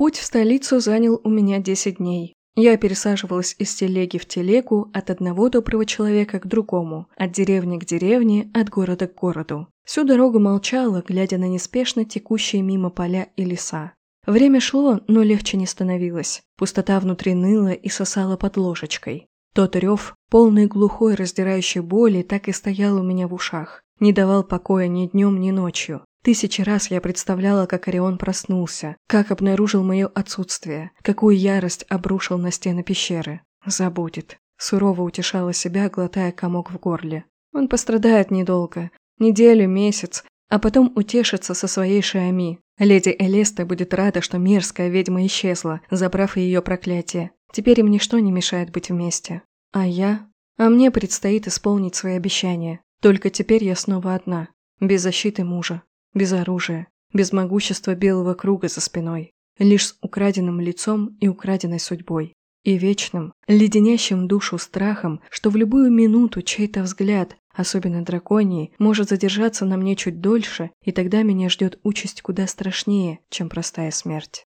Путь в столицу занял у меня 10 дней. Я пересаживалась из телеги в телегу от одного доброго человека к другому, от деревни к деревне, от города к городу. Всю дорогу молчала, глядя на неспешно текущие мимо поля и леса. Время шло, но легче не становилось. Пустота внутри ныла и сосала под ложечкой. Тот рев, полный глухой раздирающей боли, так и стоял у меня в ушах. Не давал покоя ни днем, ни ночью. Тысячи раз я представляла, как Орион проснулся, как обнаружил мое отсутствие, какую ярость обрушил на стены пещеры. Забудет. Сурово утешала себя, глотая комок в горле. Он пострадает недолго, неделю, месяц, а потом утешится со своей Шиами. Леди Элеста будет рада, что мерзкая ведьма исчезла, забрав ее проклятие. Теперь им ничто не мешает быть вместе. А я? А мне предстоит исполнить свои обещания. Только теперь я снова одна, без защиты мужа, без оружия, без могущества белого круга за спиной, лишь с украденным лицом и украденной судьбой. И вечным, леденящим душу страхом, что в любую минуту чей-то взгляд, особенно драконий, может задержаться на мне чуть дольше, и тогда меня ждет участь куда страшнее, чем простая смерть.